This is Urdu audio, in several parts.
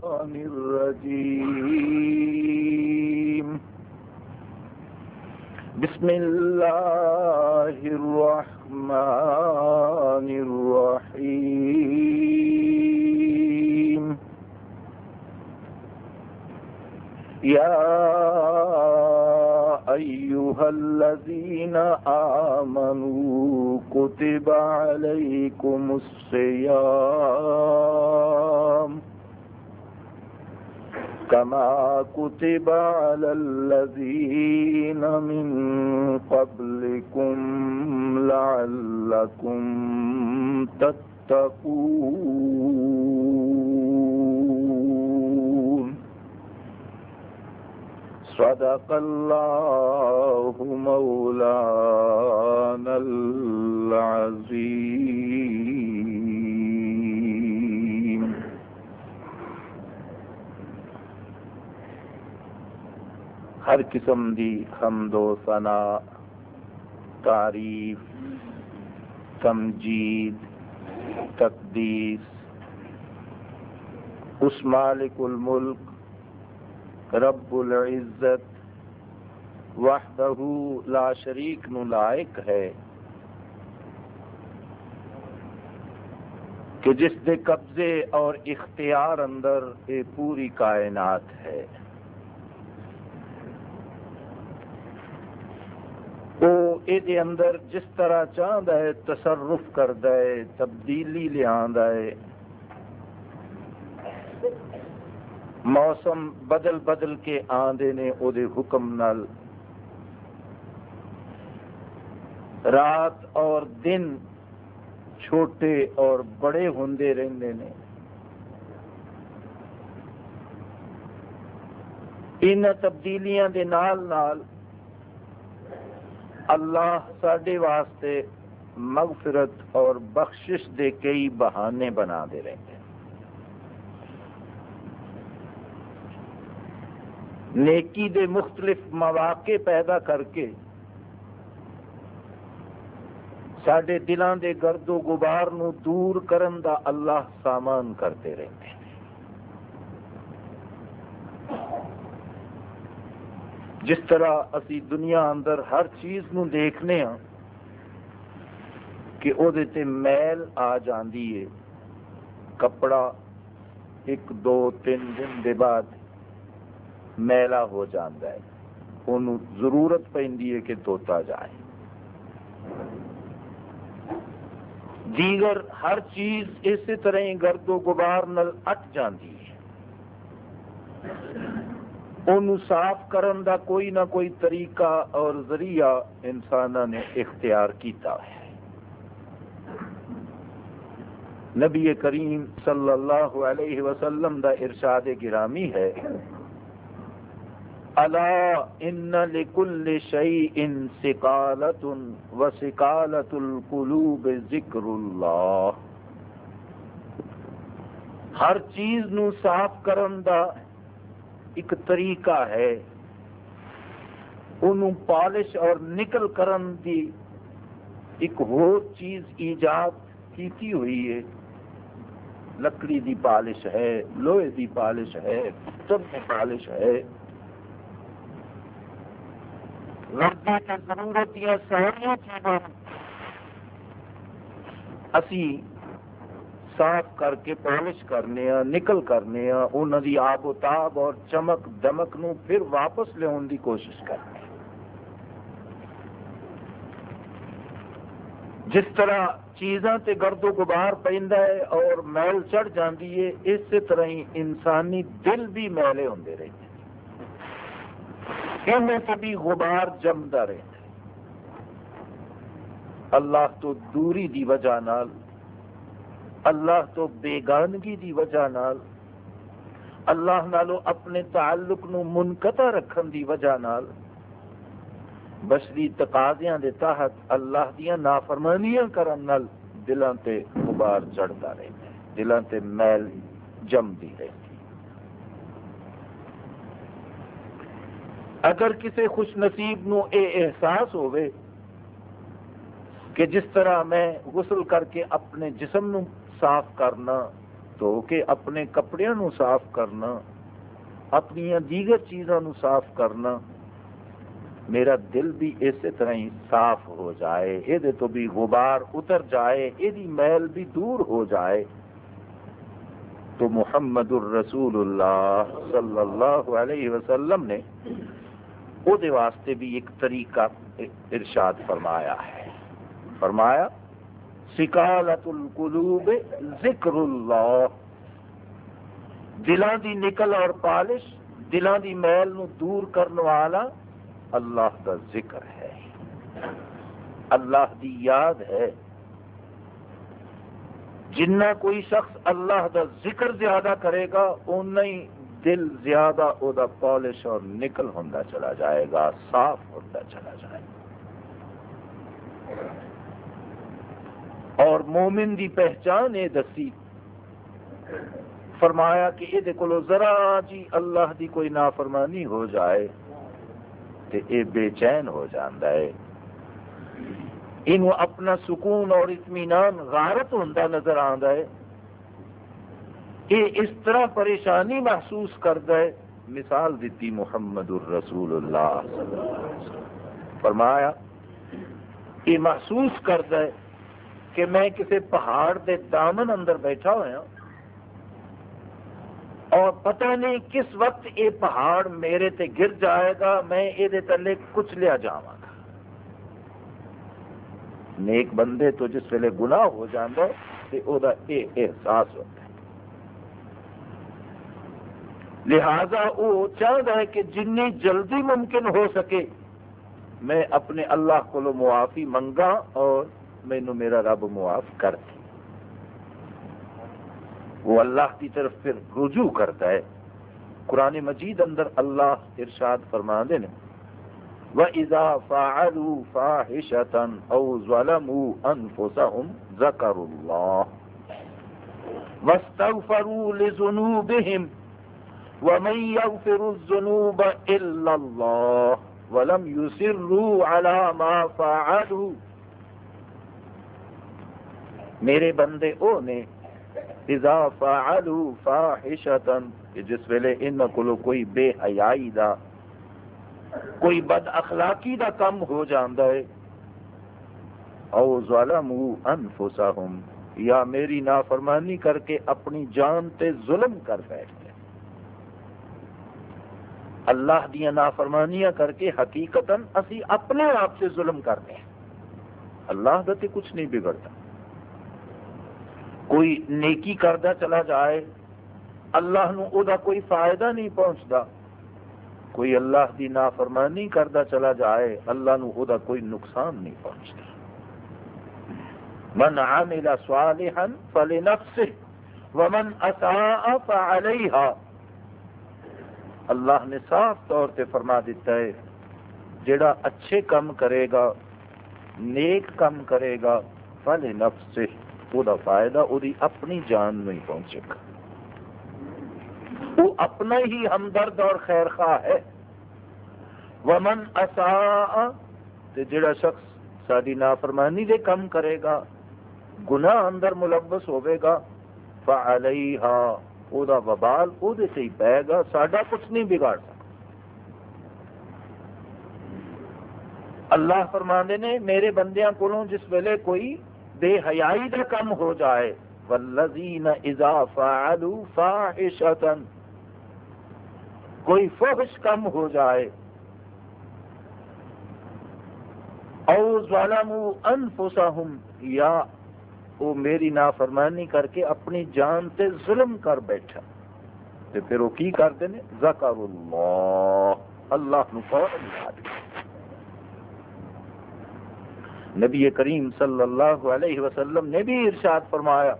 الشيطان الرجيم. بسم الله الرحمن الرحيم. يا أيها الذين آمنوا كتب عليكم الصيام. كما كتب على الذين من قبلكم لعلكم تتقون. صدق الله مولانا العظيم. ہر قسم دی حمد و ثنا، تعریف، تمجید، تقدیس۔ اس مالک الملک، رب العزت، وحدہ لا شریک نو لائق ہے۔ کہ جس دے قبضے اور اختیار اندر یہ پوری کائنات ہے وہ یہ اندر جس طرح چاہتا ہے تصرف کرتا ہے تبدیلی لیا ہے موسم بدل بدل کے آندے نے دے حکم نال رات اور دن چھوٹے اور بڑے ہوندے رہندے نے ان تبدیلیاں دے نال نال اللہ ساڈے واسطے مغفرت اور بخشش دے کئی بہانے بنا دے رہے ہیں۔ نیکی دے مختلف مواقع پیدا کر کے سڈے دلان دے گرد و غبار نو دور کرن دا اللہ سامان کرتے رہتے ہیں۔ جس طرح اسی دنیا اندر ہر چیز نو دیکھنے ہاں کہ او تے میل آ جاندی ہے۔ کپڑا ایک دو تین دن دے بعد میلا ہو جاتا ہے۔ انہوں ضرورت پہ کہ دھوتا جائے۔ دیگر ہر چیز اسی طرح گرد و غبار نل اٹ جاندی ہے۔ انہوں صاف کرن دا کوئی نہ کوئی طریقہ اور ذریعہ انسان نے اختیار کیتا ہے۔ نبی کریم صلی اللہ علیہ وسلم دا ارشاد گرامی ہے۔ الا ان لكل شيء سقالة وسقالة القلوب ذکر اللہ۔ ہر چیز نو صاف کرن دا ایک طریقہ ہے۔ انہوں پالش اور نکل کرن دی ایک اور چیز ایجاد کیتی ہوئی ہے۔ لکڑی دی پالش ہے، لوہے دی پالش ہے پتھر کی پالش ہے۔ لڑکی کی ضرورت یا ساری چیزوں اسی صاف کر کے پالش کرنے ہاں نکل کرنے ہاں انہوں دی آب و تاب اور چمک دمک نو پھر واپس لیا دی کوشش کرنے جس طرح چیزاں تے گرد و غبار پہندا ہے اور میل چڑھ جاندی ہے، اسی طرح ہی انسانی دل بھی میلے ہوندے رہتے ہیں۔ سے بھی غبار جمدا رہتا ہے۔ اللہ تو دوری دی وجہ نال اللہ تو بیگانگی دی وجہ نال، اللہ نالو اپنے تعلق نو منقطع رکھن دی وجہ نال، بشری تقاضیاں دے تحت اللہ دیاں نافرمانیاں کرن نال دلان تے غبار چڑھتا رہتا ہے، دلان تے میل جمدی رہتی اگر کسی خوش نصیب نو اے احساس ہوئے کہ جس طرح میں غسل کر کے اپنے جسم نو صاف کرنا دھو کے اپنے کپڑے نو صاف کرنا اپنی دیگر چیزوں نو صاف کرنا میرا دل بھی اسی طرح ہی صاف ہو جائے یہ تو بھی غبار اتر جائے یہ میل بھی دور ہو جائے تو محمد الرسول اللہ صلی اللہ علیہ وسلم نے وہ واسطے بھی ایک طریقہ ارشاد فرمایا ہے فرمایا سکالت القلوب ذکر اللہ۔ دلان دی نکل اور پالش، دلان دی میل نو دور کرنے والا اللہ کا ذکر ہے۔ اللہ دی یاد ہے۔ جنہ کوئی شخص اللہ دا ذکر زیادہ کرے گا اُنہ ہی دل زیادہ او دا پالش اور نکل ہوتا چلا جائے گا، صاف ہوتا چلا جائے گا۔ اور مومن دی پہچان یہ دسی۔ فرمایا کہ یہ کو ذرا جی اللہ دی کوئی نافرمانی ہو جائے تو یہ بے چین ہو جاندہ ہے۔ انہوں اپنا سکون اور اطمینان غارت ہوتا نظر آتا ہے۔ یہ اس طرح پریشانی محسوس کرتا ہے۔ مثال دیتی محمد الرسول اللہ فرمایا یہ محسوس کرتا ہے کہ میں کسی پہاڑ دے دامن اندر بیٹھا ہوا اور پتہ نہیں کس وقت یہ پہاڑ میرے تے گر جائے گا، میں یہ تلے کچھ لیا جاواں گا۔ نیک بندے تو جس ویلے گناہ ہو جانا تو وہ احساس ہوتا ہے لہذا وہ چاہتا ہے کہ جن جلدی ممکن ہو سکے، میں اپنے اللہ کو معافی منگا اور مینو میرا رب معاف کر دے وہ اللہ کی طرف پھر رجوع کرتا ہے۔ قرآن مجید اندر اللہ ارشاد فرما دے وَإِذَا فَعَلُوا فَاحِشَةً أَوْ ظَلَمُوا أَنفُسَهُمْ ذَكَرُوا اللَّهِ وَاسْتَغْفَرُوا لِذُنُوبِهِمْ وَمَنْ يَغْفِرُ الذُّنُوبَ إِلَّا اللَّهِ وَلَمْ يُسِرُّوا عَلَى مَا فَعَلُوا میرے بندے او نے اذا فعلوا فاحشتا، کہ جس ویلے ان کو کوئی بے حیائی دا کوئی بد اخلاقی دا کم ہو جاندا ہے، او ظلموا انفسهم یا میری نافرمانی کر کے اپنی جان تے ظلم کر بیٹھتے اللہ دیا نافرمانیاں کر کے حقیقتا اسی اپنے آپ سے ظلم کرتے ہیں۔ اللہ کا کچھ نہیں بگڑتا۔ کوئی نیکی کردہ چلا جائے، اللہ نو او دا کوئی فائدہ نہیں پہنچتا۔ کوئی اللہ دی نافرمانی کردہ چلا جائے، اللہ نو او دا کوئی نقصان نہیں پہنچتا۔ من عامل صالحا فلنفسه ومن اساء فعليها اللہ نے صاف طور پہ فرما دیتا ہے، جڑا اچھے کم کرے گا، نیک کم کرے گا فلنفسه وہ فائدہ وہ اپنی جان نہیں پہنچے گا۔ وہ اپنا ہی ہمدرد اور خیر خواہ ہے۔ ومن اصا جڑا شخص ساری نافرمانی دے کم کرے گا، گناہ اندر ملوث ہوئے گا فعلیہا او دا وبال او دے سے ہی پے گا، ساڈا کچھ نہیں بگاڑ سکتا۔ اللہ فرماندے نے، میرے بندیاں کولوں جس ویلے کوئی بے حیائی کا کم ہو جائے۔ والذین اذا فعلوا فاحشتا کوئی فحش کم ہو جائے۔ او ظلموا انفسهم یا وہ میری نافرمانی کر کے اپنی جان تے ظلم کر بیٹھا۔ تے پھر وہ کی کرتے ہیں ذکر اللہ۔ اللہ نو فوراً یاد کرتے نبی کریم صلی اللہ علیہ وسلم نے بھی ارشاد فرمایا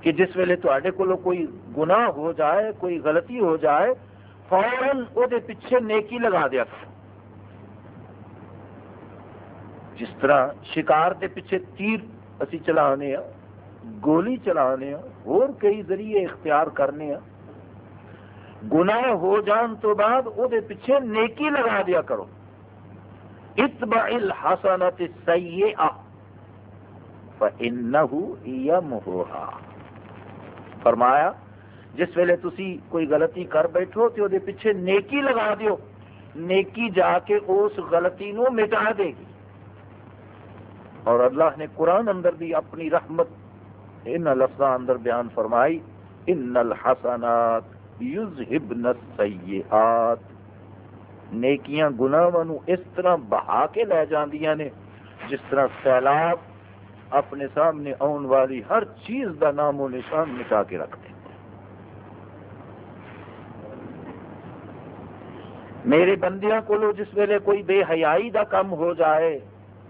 کہ جس ویلے تے کو کوئی گناہ ہو جائے، کوئی غلطی ہو جائے، فوراً وہ پیچھے نیکی لگا دیا جس طرح شکار کے پیچھے تیر اسی چلانے ہاں گولی چلانے ہاں اور کئی ذریعے اختیار کرنے ہاں گناہ ہو جان تو بعد وہ پیچھے نیکی لگا دیا کرو۔ اتبع الحسنت السیئہ فإنہو یمہوہا فرمایا، جس ویلے تسی کوئی غلطی کر بیٹھو تو وہ پیچھے نیکی لگا دیو، نیکی جا کے اس غلطی نو مٹا دے گی۔ اور اللہ نے قرآن اندر بھی اپنی رحمت ان لفظ اندر بیان فرمائی، ان الحسنات یذہبن السیئات۔ نیکیاں گناہاں نو اس طرح بہا کے لے جاندیاں نے، جس طرح سیلاب اپنے سامنے آن والی ہر چیز دا نام و نشان مٹا کے رکھتے میرے بندیاں کو جس ویلے کوئی بے حیائی دا کم ہو جائے،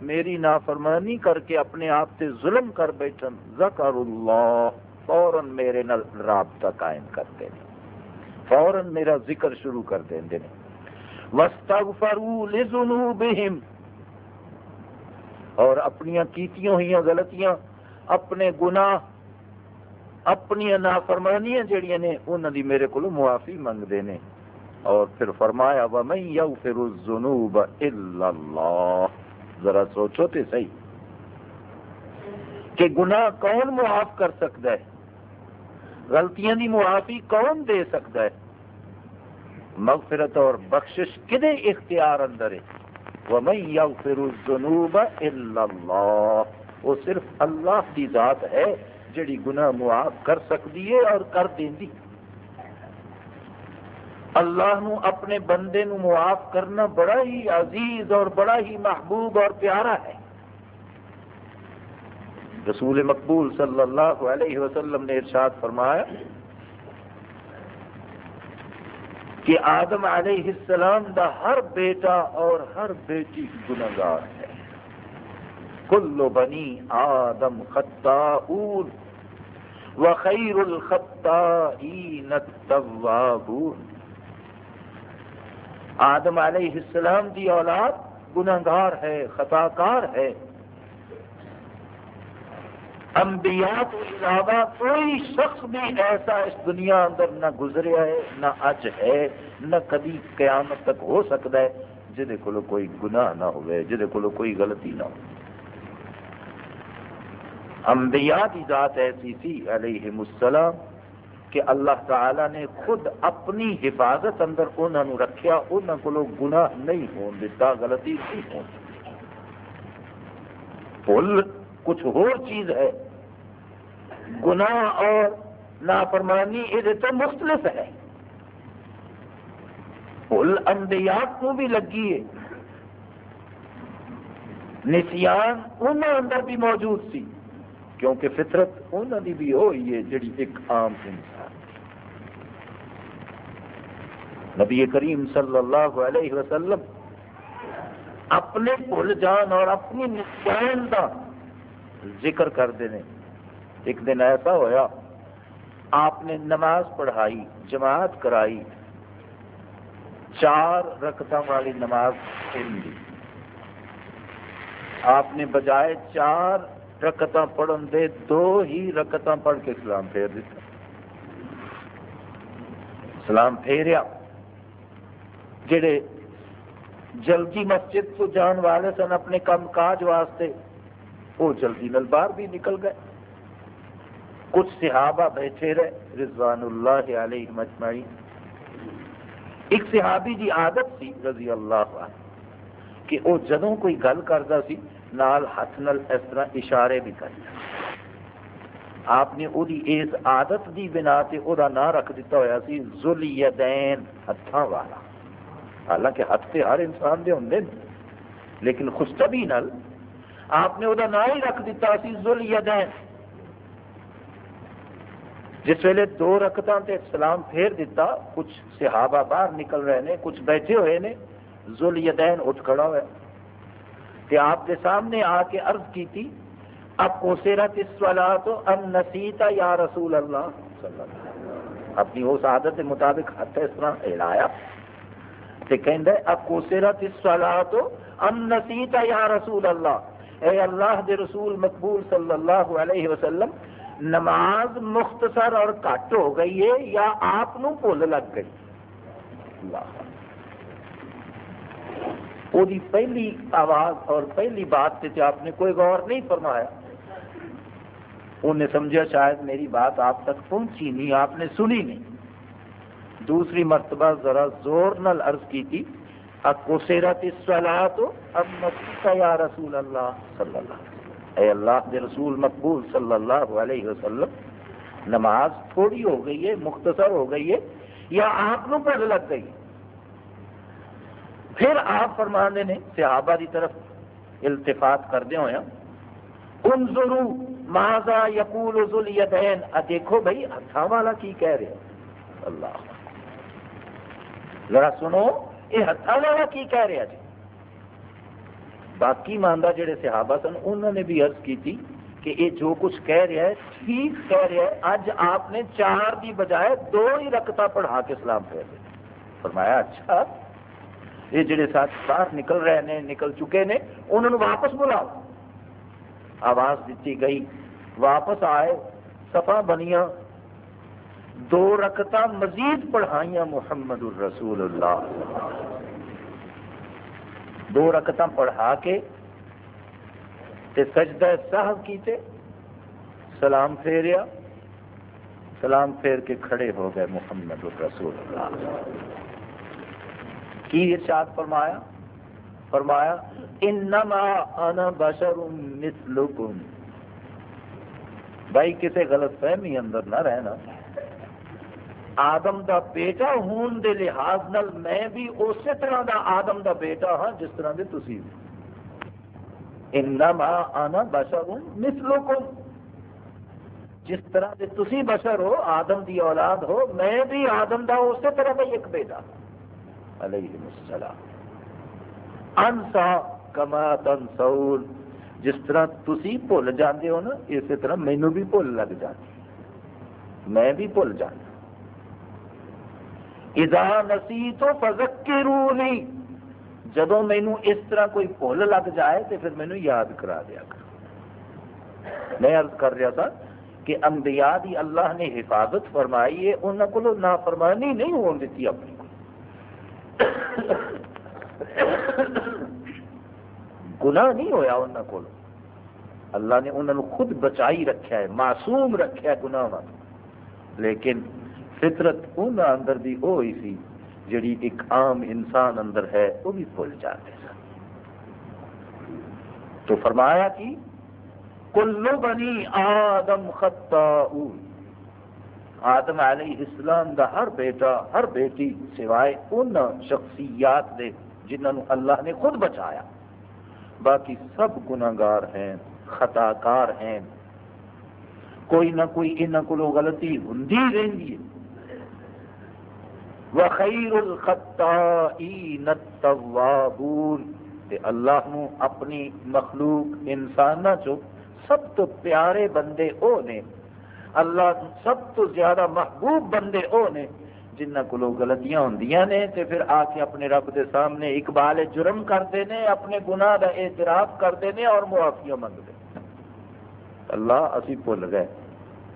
میری نافرمانی کر کے اپنے آپ سے ظلم کر بیٹھن، ذکر اللہ، فوراً میرے نال رابطہ قائم کرتے ہیں فوراً میرا ذکر شروع کر دیں وَاسْتَغْفَرُوا لِذُنُوبِهِمْ۔ اور اپنی کیتیاں ہوئی غلطیاں، اپنے گناہ اپنی نافرمانیاں جڑیاں نے انہوں دی میرے کو معافی منگتے ہیں اور پھر فرمایا، وَمَنْ يَغْفِرُ الذُّنُوبَ إِلَّا اللَّهِ ذرا سوچو تے صحیح۔ کہ گناہ کون معاف کر سکتا ہے؟ غلطیاں دی معافی کون دے سکتا ہے؟ مغفرت اور بخشش کدے اختیار اندر ہے؟ وَمَنْ يَغْفِرُ الذُّنُوبَ إِلَّا اللَّهِ وہ صرف اللہ کی ذات ہے جڑی گناہ معاف کر سکتی ہے اور کر دیں دی اللہ نو اپنے بندے نو معاف کرنا بڑا ہی عزیز اور بڑا ہی محبوب اور پیارا ہے۔ رسول مقبول صلی اللہ علیہ وسلم نے ارشاد فرمایا کہ آدم علیہ السلام دا ہر بیٹا اور ہر بیٹی گناگار ہے۔ کل بنی آدم خطاؤن وخیر الخطائین التوابون۔ آدم علیہ السلام دی اولاد گناہگار ہے، خطاکار ہے۔ انبیاء تو علاوہ کوئی شخص بھی ایسا اس دنیا اندر نہ گزریا ہے، نہ اج ہے، نہ کبھی قیامت تک ہو سکتا ہے جہد کو کوئی گناہ نہ ہوئے جہد کو کوئی غلطی نہ ہو انبیاء کی ذات ایسی تھی علیہ السلام کہ اللہ تعالی نے خود اپنی حفاظت اندر انہوں رکھیا انہوں کو گناہ نہیں ہون دیتا غلطی نہیں ہون بھول کچھ اور چیز ہے۔ گناہ اور نافرمانی یہ تو مختلف ہے۔ بھول انبیات کو بھی لگی ہے۔ نسیان انہوں اندر بھی موجود سی۔ کیونکہ فطرت انہوں دی بھی ہوئی ہے جڑی ایک عام انسان۔ نبی کریم صلی اللہ علیہ وسلم اپنے بھول جان اور اپنی نسیان کا ذکر کرتے ہیں ایک دن ایسا ہویا، آپ نے نماز پڑھائی، جماعت کرائی، چار رکت والی نماز دی آپ نے بجائے چار رکت پڑھن دے، دو ہی رکت پڑھ کے سلام پھیر دیتا۔ سلام پھیریا۔ جڑے جلدی مسجد کو جان والے سن اپنے کام کاج واسطے، وہ جلدی نل باہر بھی نکل گئے۔ کچھ صحابہ بیٹھے رہے، رضوان اللہ علیہ مجمعی ایک صحابی دی عادت سی، رضی اللہ عنہ، کہ وہ جدوں کوئی گل کرتا سی، نال ہاتھ نال اس طرح اشارے بھی کرتا۔ آپ نے وہ اس عادت دی بنا تے وہ نام رکھ دیتا ہوا سی ذولیدین ہتھاں والا۔ حالانکہ ہاتھ تے ہر انسان دے ہوندے لیکن خوشتبی نال آپ نے وہ نام ہی رکھ دیتا سی ذولیدین جس ویلے دو رکتوں تے سلام پھیر دیتا کچھ صحابہ باہر نکل رہے ہیں کچھ بیٹھے ہوئے نے ذل یدین اٹھ کھڑا ہوا۔ کہ آپ کے سامنے آ کے عرض کی تھی اب کو سیرت اس والا تو ام نسیتا یا رسول اللہ۔ صلی اللہ علیہ وسلم اپنی اس عادت کے مطابق ہاتھ اس طرح ہلایا تے کہندا ہے اب کو سیرت اس والا تو ام نسیتا یا رسول اللہ۔ اے اللہ دے رسول مقبول صلی اللہ علیہ وسلم نماز مختصر اور کٹ ہو گئی ہے یا آپ بھول لگ گئی؟ وہ پہلی آواز اور پہلی بات سے آپ نے کوئی غور نہیں فرمایا۔ انہیں سمجھا شاید میری بات آپ تک پہنچی نہیں، آپ نے سنی نہیں۔ دوسری مرتبہ ذرا زور نل عرض کی تھی اکوسیرت تو اب یا رسول اللہ صلی اللہ علیہ وسلم۔ اے اللہ دے رسول مقبول صلی اللہ علیہ وسلم، نماز تھوڑی ہو گئی ہے، مختصر ہو گئی ہے، یا آپ کو پڑھ لگ گئی۔ پھر آپ فرما نے، صحابہ کی طرف التفات کردے ہوئے، انظروا ماذا یقول ذو الیدین۔ دیکھو بھائی ہاتھوں والا کی کہہ رہے اللہ۔ ذرا سنو یہ ہاتھوں والا کی کہہ رہا جی؟ باقی ماندہ جڑے صحابہ سن، انہوں نے بھی عرض کی تھی کہ یہ جو کچھ کہہ رہا ہے، ٹھیک کہہ رہا ہے اج آپ نے چار دی بجائے دو ہی رکتا پڑھا کے سلام پھیر دیا۔ فرمایا اچھا یہ جڑے ساتھ باہر نکل رہے ہیں نکل چکے نے، انہوں نے واپس بلاؤ۔ آواز دیتی گئی، واپس آئے سفا بنیا دو رکتا مزید پڑھائیاں محمد الرسول اللہ۔ دو رکتا پڑھا کے تے سجدہ صاحب کیتے سلام پھیریا۔ سلام پھیر کے کھڑے ہو گئے محمد الرسول اللہ۔ کی ارشاد فرمایا؟ فرمایا، انما انا بشر مثلکم۔ بھائی کسی غلط فہمی اندر نہ رہنا۔ آدم دا بیٹا ہون دے لحاظ نال میں بھی اسی طرح دا آدم دا بیٹا ہاں جس طرح دے تسی انما انا بشر مثلکم۔ جس طرح دے تسی بشر ہو، آدم دی اولاد ہو، میں بھی آدم دا اسی طرح دا ایک بیٹا۔ علیہ السلام۔ انسا کما تنسون۔ جس طرح تسی بھول جاندے ہو نا، اسی طرح مینو بھی بھول لگ جاتی میں بھی بھول جانا اذا نسی تو فذکرونی۔ جدو مینو اس طرح کوئی بھول لگ جائے تو پھر مینو یاد کرا دیا کر۔ میں عرض کر رہا تھا کہ انبیاء دی اللہ نے حفاظت فرمائی ہے انہوں کو نافرمانی نہیں ہون دیتی اپنی۔ کو گناہ نہیں ہویا انہوں کو اللہ نے انہوں خود بچائی رکھا ہے، معصوم رکھا ہے گناہ لیکن فطرت انہوں اندر بھی وہ ہوئی سی، جڑی ایک عام انسان اندر ہے، وہ بھی بھول جاتے سن تو فرمایا کہ کلو بنی آدم خطا آدم علیہ السلام دا ہر بیٹا، ہر بیٹی سوائے ان شخصیات دے جنہوں اللہ نے خود بچایا۔ باقی سب گناگار ہیں خطا کار ہیں۔ کوئی نہ کوئی انہوں کو غلطی ہوں رہی ہے۔ وخیر الخطائین التوابون تے اللہ نو اپنی مخلوق انسان چو سب تو پیارے بندے او نے۔ اللہ سب تو زیادہ محبوب بندے او نے۔ جنہ کو غلطیاں ہوں نے، تے پھر آ کے اپنے رب دے سامنے اقبال جرم کرتے ہیں اپنے گناہ کا اعتراف کرتے ہیں اور معافیا منگتے۔ اللہ، اسی بھول گئے۔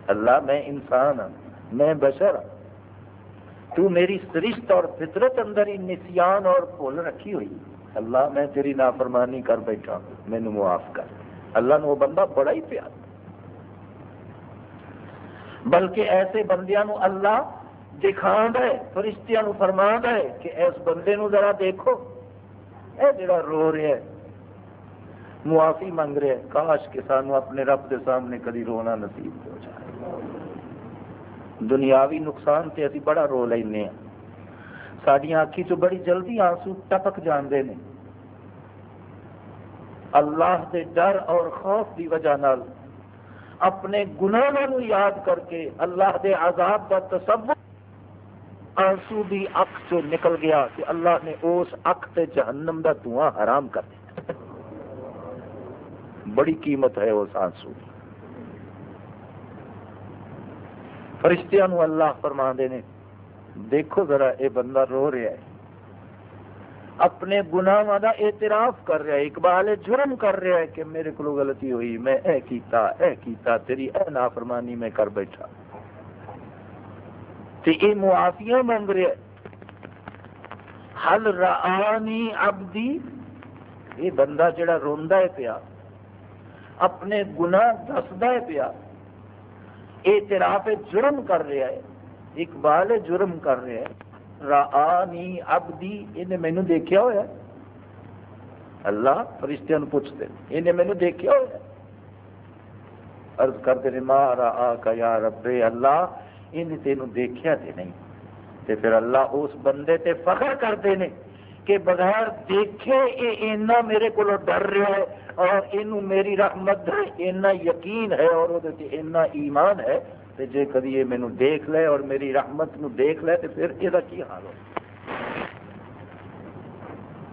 اللہ، میں انسان ہوں میں بشر ہوں تو میری سرشت اور فطرت اندر ہی نسیان اور بھول رکھی ہوئی۔ اللہ میں تیری نافرمانی کر بیٹھا مینو معاف کر۔ اللہ نے وہ بندہ بڑا ہی پیار۔ بلکہ ایسے بندیاں نو اللہ دکھا دے فرشتیاں نو فرما دے کہ اس بندے نو ذرا دیکھو۔ اے جڑا رو رہا ہے، معافی منگ رہا ہے، کاش کہ سانو اپنے رب کے سامنے کدی رونا نصیب ہو جائے۔ دنیاوی نقصان سے ابھی بڑا رو لینا سڈیا اکھی چ بڑی جلدی آنسو ٹپک جاندے نے۔ اللہ دے ڈر اور خوف کی وجہ نال اپنے گناہوں یاد کر کے اللہ دے عذاب کا تصور آنسو بھی اک چو نکل گیا کہ اللہ نے اس اک تے جہنم دا دھواں حرام کر دیا بڑی قیمت ہے اس آنسو۔ کی فرشتیاں نو اللہ فرما دے نے، دیکھو ذرا اے بندہ رو رہا ہے۔ اپنے گناہ دا اعتراف کر رہا ہے، اقبال جرم کر رہا ہے کہ میرے کو غلطی ہوئی، میں اے کیتا اے کیتا، تیری اے نافرمانی میں کر بیٹھا۔ تے اے معافیاں مانگ رہا ہے۔ حل رآنی عبدی یہ بندہ جڑا روندا ہے پیا، اپنے گناہ دسدا ہے پیا اعتراف جرم کر رہا ہے اقبال جرم کر رہا ہے رانی ابدی انہیں مینو دیکھا ہوا اللہ فرشتیاں پوچھتے انہیں مینو دیکھا ہوا ہے عرض کرتے ہیں مارا آ کا یا رب اللہ، انہیں تینوں دیکھا تے نہیں۔ تے پھر اللہ اس بندے تے فخر کرتے ہیں۔ کہ بغیر دیکھے یہ اینا میرے کو ڈر رہا ہے اور یہ میری رحمت ہے، اینا یقین ہے اور وہ اینا ایمان ہے کہ جے کدی یہ مینو دیکھ لے اور میری رحمت نو دیکھ لے تو پھر یہ کی حال ہو؟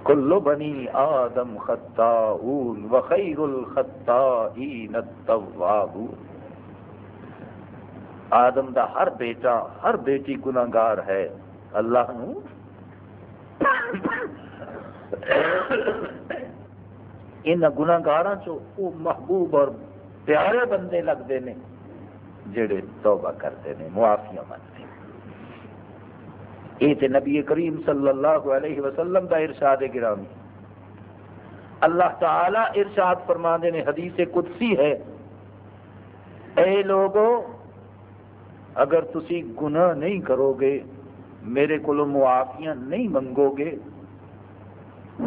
کلو بنی آدم خطاؤن وخیر الخطائین التوابون۔ آدم دا ہر بیٹا، ہر بیٹی گناہگار ہے۔ اللہ نو ان گناگار وہ محبوب اور پیارے بندے لگتے ہیں جڑے توبہ کرتے ہیں معافیا منگتے یہ تو نبی کریم صلی اللہ علیہ وسلم کا ارشاد گرامی۔ اللہ تعالی ارشاد فرما نے، حدیث قدسی ہے۔ اے لوگوں اگر تسی گناہ نہیں کرو گے میرے کو معافیاں نہیں منگو گے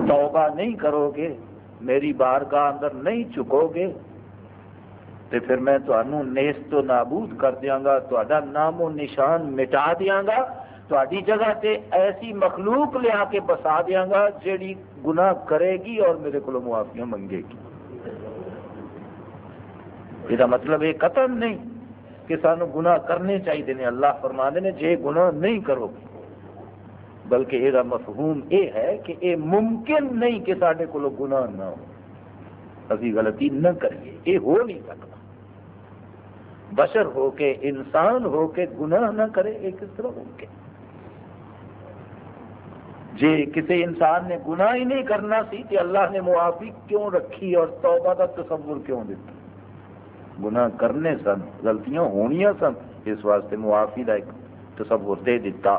توبہ نہیں کرو گے میری بارگاہ اندر نہیں چکو گے تو پھر میں تمہوں نیست و نابود کر دیا گا تا نام و نشان مٹا دیا گا تاری جگہ تے ایسی مخلوق لیا کے بسا دیا گا جیڑی گناہ کرے گی اور میرے کو معافیاں منگے گی۔ یہ مطلب یہ قتل نہیں۔ کہ سانو گناہ کرنے چاہیے اللہ فرما نے، جے گناہ نہیں کرو گے۔ بلکہ یہ مفہوم یہ ہے کہ یہ ممکن نہیں کہ سارے کو گناہ نہ ہو۔ ابھی غلطی نہ کریے یہ ہو نہیں سکتا۔ بشر ہو کے، انسان ہو کے گناہ نہ کرے یہ کس طرح ممکن؟ جی کسی انسان نے گناہ ہی نہیں کرنا سی کہ اللہ نے معافی کیوں رکھی اور توبہ کا تصور کیوں دیتا؟ گناہ کرنے سن، غلطیاں ہونیاں سن، اس واسطے معافی کا ایک تصور دے دیتا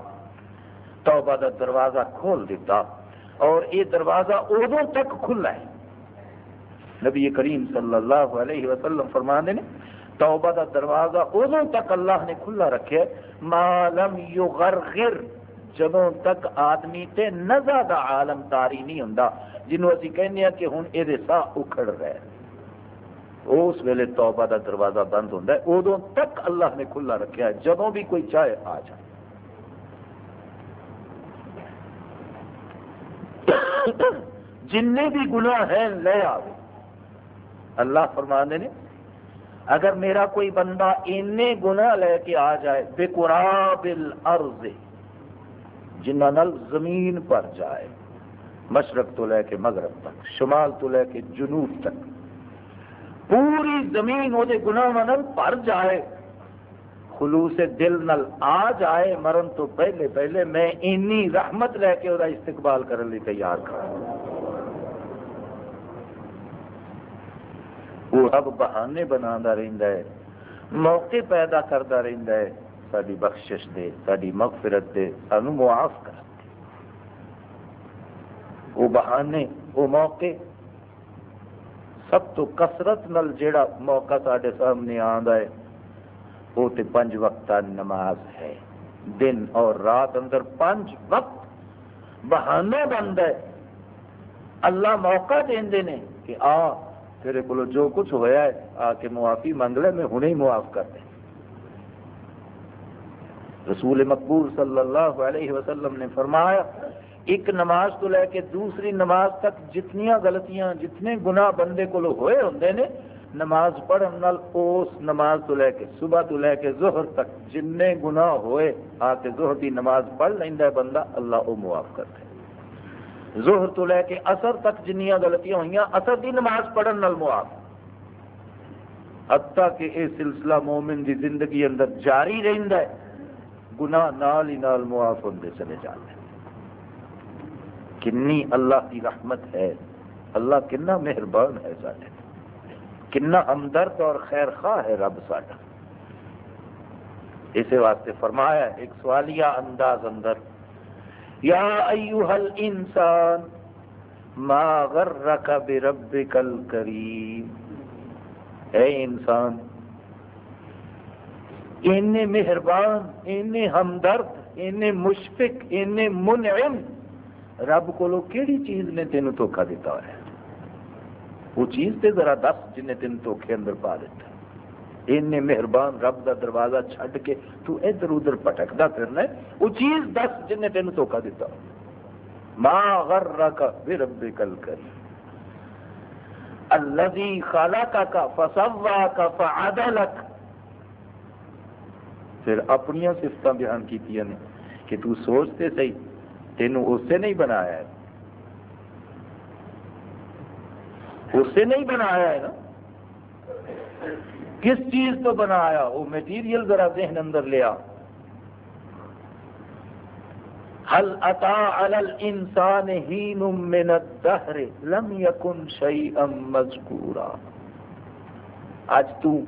توبہ دا دروازہ کھول دیتا اور یہ دروازہ ادو تک کھلا ہے۔ نبی کریم صلی اللہ علیہ وسلم فرمانے نے، توبہ دا دروازہ ادو تک اللہ نے کھلا رکھے۔ مالم یغرغر جدوں تک آدمی تے نزا دا عالم تاری نہیں ہوں جنہوں اسی کہنے ہیں کہ ہوں یہ ساہ اکھڑ رہے۔ اس ویلے توبہ دا دروازہ بند ہوتا ہے ادو تک اللہ نے کھلا رکھا ہے، جدوں بھی کوئی چاہے آ جائے جن بھی گناہ ہیں، لے آئے اللہ فرمانے نے، اگر میرا کوئی بندہ این گناہ لے کے آ جائے، بے قراب الارض، جنہ نل زمین پر جائے، مشرق تو لے کے مغرب تک، شمال تو لے کے جنوب تک پوری زمین وہ گناہ نل پر جائے، خلوص دل نل آ جائے، مرن تو پہلے پہلے میں اینی رحمت لے کے وہ استقبال کرنے لی تیار کر وہ رب بہانے بنا رہتا ہے، موقع پیدا کرتا رہتا ہے۔ ساری بخشش دے ساری مغفرت دے، سانو معاف کر۔ وہ بہانے، وہ موقع سب تو کسرت نل جیڑا موقع سارے سامنے آتا ہے وہ تو پنج وقت نماز ہے دن اور رات اندر پنج وقت بہانے بند ہے اللہ موقع دے نے کہ آ تیرے کو جو کچھ ہویا ہے آ کے معافی منگ لے میں ہنے ہی معاف کر دیں رسول مقبول صلی اللہ علیہ وسلم نے فرمایا ایک نماز تو لے کے دوسری نماز تک جتنی غلطیاں، جتنے گناہ بندے کو ہوئے ہوں نے، نماز پڑھن نال اس نماز تو لے کے صبح تو لے کے ظہر تک جن گناہ ہوئے، آ کے ظہر کی نماز پڑھ لینا ہے بندہ، اللہ وہ معاف کرتا ہے ظہر تو لے کے اثر تک جنیاں غلطیاں ہوئی اثر کی نماز پڑھن نال معاف۔ حتیٰ کہ یہ سلسلہ مومن دی زندگی اندر جاری رہتا ہے، گناہ نال ہی نال معاف ہوتے چلے جاتے ہیں کنی اللہ کی رحمت ہے، اللہ کنا مہربان ہے سارے کنا ہمدرد اور خیر خواہ ہے رب ساڈا۔ اسی واسطے فرمایا، ایک سوالیہ انداز اندر، یا ایوہ الانسان، ما غرک بربک الکریم۔ اے انسان اینے مہربان اینے ہمدرد اینے مشفق اینے منعم رب کو کیڑی چیز نے تینوں دھوکھا دیتا ہوا ہے؟ وہ چیز تے ذرا دس جن تین دھوکھے اندر پا دیتا اینے مہربان رب دا دروازہ چھڈ کے تو ادھر ادھر پٹکتا پھرنا ہے۔ وہ چیز دس جن تین دھوکھا دیتا ما غرک بربک الکریم۔ الذي خلقك فسواك فعدلك پھر اپنی صفت بیان کی کہ تو سوچتے سی تینوں اس سے نہیں بنایا ہے۔ اس سے نہیں بنایا ہے نا۔ کس چیز تو بنایا؟ وہ میٹیریل ذرا ذہن اندر لیا هل اتا على الانسان حين من الدهر لم يكن شيئا مذكورا اج تو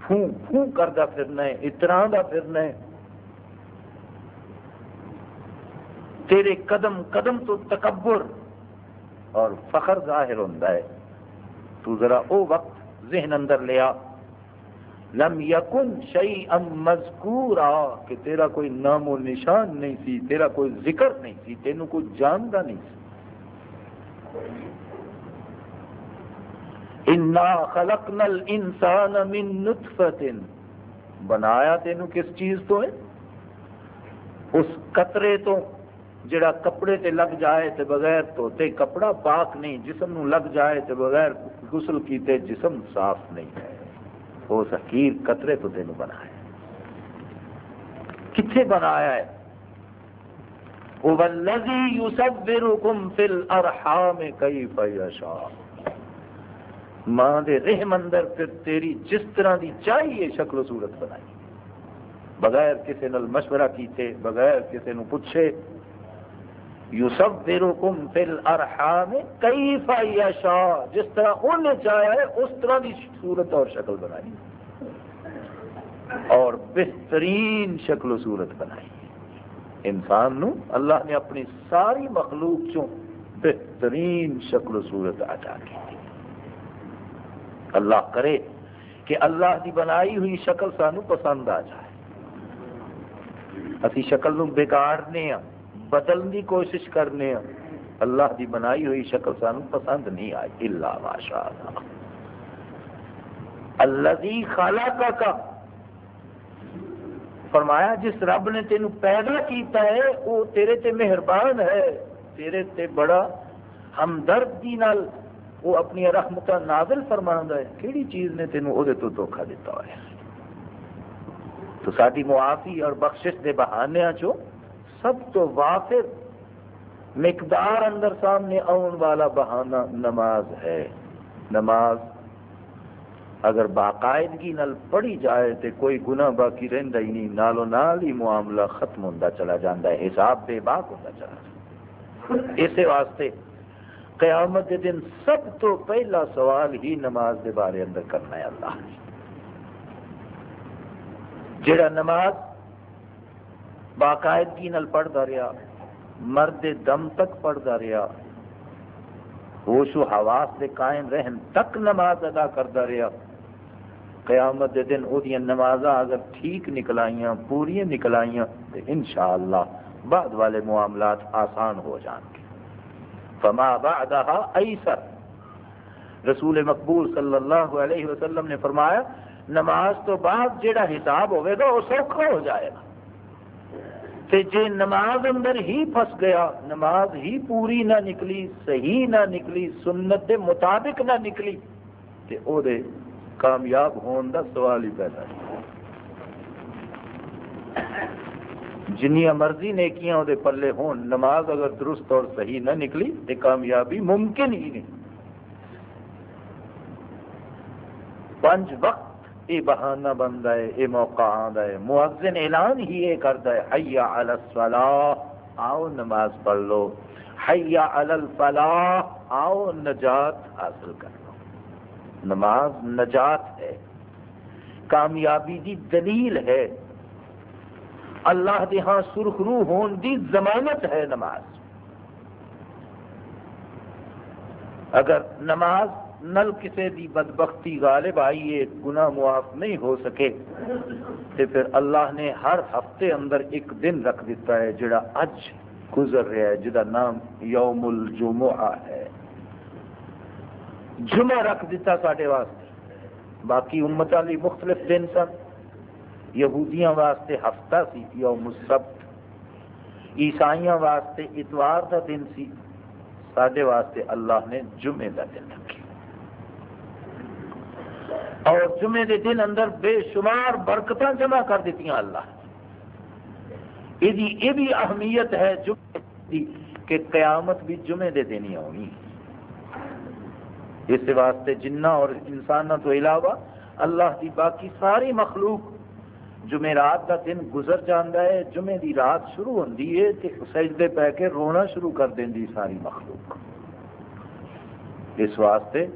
پھوں پھوں کردا پھرنا ہے، اتراں دا پھرنا ہے۔ تیرے قدم قدم تو تکبر اور فخر ظاہر ہوتا ہے۔ تو ذرا او وقت ذہن اندر لیا لم یکن شعی ام مذکور کہ تیرا کوئی نام و نشان نہیں سی تیرا کوئی ذکر نہیں سی تینوں کوئی جانتا نہیں سی انا خلقنا الانسان من نطفت بنایا تینوں کس چیز تو ہے؟ اس قطرے تو جڑا کپڑے تے لگ جائے تے بغیر دھوتے، کپڑا پاک نہیں، جسم نو لگ جائے تے بغیر غسل کیتے جسم صاف نہیں۔ ہے وہ حقیر قطرے تو تینوں بنایا کتنے بنایا ہے؟ وَالَّذِي يُسَبِّرُكُمْ فِي الْأَرْحَامِ كَيْفَ يَشَاءُ ماں دے رحم اندر پھر تیری جس طرح دی چاہیے شکل و صورت بنائی۔ بغیر کسی نل مشورہ کیتے، بغیر کسی نو پوچھے یوسفرکم فی الارحام کیف یشاء، جس طرح انہیں چاہا ہے، اس طرح کی صورت اور شکل بنائی۔ اور بہترین شکل و صورت بنائی۔ انسان نو اللہ نے اپنی ساری مخلوق چوں بہترین شکل و صورت عطا کی۔ اللہ کرے کہ اللہ کی بنائی ہوئی شکل سانو پسند آ جائے۔ اسی شکل نو بگاڑنے ہاں بدلنے کی کوشش کرنے اللہ کی بنائی ہوئی شکل سان پسند نہیں آئی۔ اللہ ماشاء اللہ اللہ خالہ کا کا فرمایا، جس رب نے تین پیدا کیتا ہے وہ تیرے تے مہربان ہے۔ تیرے تے بڑا ہمدردی نال وہ اپنی رحمت نازل فرما ہے۔ کہڑی چیز نے تین وہ تو دھوکھا دیتا ہوا ہے تو ساری معافی اور بخشش کے بہانے چو سب تو وافر مقدار اندر سامنے آن والا بہانہ نماز ہے۔ نماز اگر باقاعدگی نال پڑھی جائے تو کوئی گناہ باقی رہتا ہی نہیں نالو نال ہی معاملہ ختم ہوتا چلا جاتا ہے، حساب بے باک ہوتا چلا جاتا اسی واسطے قیامت کے دن سب تو پہلا سوال ہی نماز کے بارے اندر کرنا ہے اللہ۔ جڑا نماز باقاعدگی نل پڑھتا رہا مرد دم تک پڑھتا رہا ہوش و حواس سے قائم رہن تک نماز ادا کرتا رہا قیامت دے دن وہ نماز اگر ٹھیک نکل آئیاں پوری نکل آئیاں تو انشاءاللہ بعد والے معاملات آسان ہو جان گے۔ فما بعدها ایسر۔ رسول مقبول صلی اللہ علیہ وسلم نے فرمایا، نماز تو بعد جڑا حساب ہوئے گا، وہ سوکھا ہو جائے گا۔ تے جے نماز اندر ہی پھس گیا، نماز ہی پوری نہ نکلی، صحیح نہ نکلی، سنت دے مطابق نہ نکلی، تے او دے کامیاب ہون دا سوال ہی پیدا جنیا مرضی نیکیاں وہ پلے ہون، نماز اگر درست اور صحیح نہ نکلی، تے کامیابی ممکن ہی نہیں۔ پنج وقت یہ بہانہ بنتا ہے، یہ موقع آتا ہے۔ مؤذن اعلان ہی یہ کرتا ہے، حیا علی آؤ نماز پڑھ لو۔ حیا علی الفلاح، آؤ نجات حاصل کر لو۔ نماز نجات ہے۔ کامیابی دی دلیل ہے۔ اللہ دے ہاں سرخرو ہون دی ضمانت ہے نماز۔ اگر نماز نل کسی دی بدبختی غالب آئی ہے گناہ معاف نہیں ہو سکے۔ تو پھر اللہ نے ہر ہفتے اندر ایک دن رکھ دیتا ہے جڑا اج گزر رہا ہے جہاں نام یوم الجمعہ ہے۔ جمعہ رکھ دیتا سارے واسطے۔ باقی امت علی مختلف دن سن۔ یہودیاں واسطے ہفتہ سی یوم السبت عیسائیاں واسطے اتوار کا دن سی۔ سارے واسطے اللہ نے جمعے کا دن۔ رکھے اور جمعے کے دن اندر بے شمار برکت جمع کر دیتی اللہ۔ یہ بھی اہمیت ہے جمعے دی کہ قیامت بھی جمعے دے دن ہی آنی اس واسطے جنہ اور انسانوں تو علاوہ اللہ کی باقی ساری مخلوق جمعرات کا دن گزر جانا ہے، جمعے دی رات شروع ہوتی ہے تو سجدے پہ کے رونا شروع کر دیں ساری مخلوق۔ اس واسطے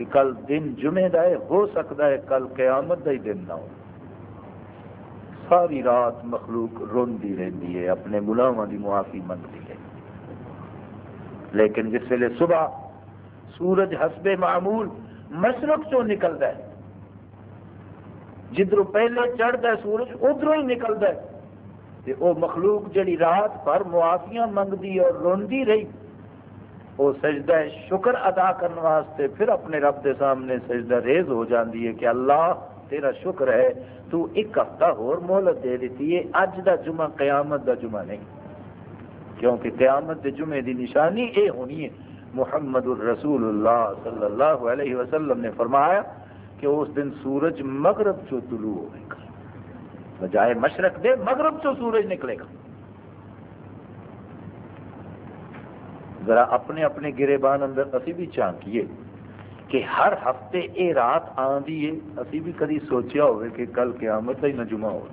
کہ کل دن جمعے کا ہے، ہو سکتا ہے کل قیامت کا ہی دن نہ ہو۔ ساری رات مخلوق روندی رہتی ہے، اپنے ملاوا کی معافی منگتی ہے۔ لیکن جس ویلے صبح سورج حسب معمول مشرق چو نکلتا ہے جدھر پہلے چڑھتا ہے سورج ادھر ہی نکلتا ہے۔ وہ مخلوق جڑی رات پر معافیاں منگتی اور روندی رہی وہ سجدہ شکر ادا کرنے واسطے پھر اپنے رب کے سامنے سجدہ ریز ہو جاتی ہے کہ اللہ تیرا شکر ہے، تو ایک ہفتہ ہور مہلت دے دیتی ہے۔ اج دا جمعہ قیامت دا جمعہ نہیں۔ کیونکہ قیامت دے جمعے دی نشانی اے ہونی ہے۔ محمد الرسول اللہ صلی اللہ علیہ وسلم نے فرمایا کہ اس دن سورج مغرب چو طلوع ہوئے گا بجائے مشرق دے مغرب چو سورج نکلے گا۔ ذرا اپنے اپنے گرے بان اندر اسی بھی چانکیے کہ ہر ہفتے اے رات آدھی ہے، اسی بھی کدی سوچیا ہوئے کہ کل قیامت ہی نہ جمعہ ہو۔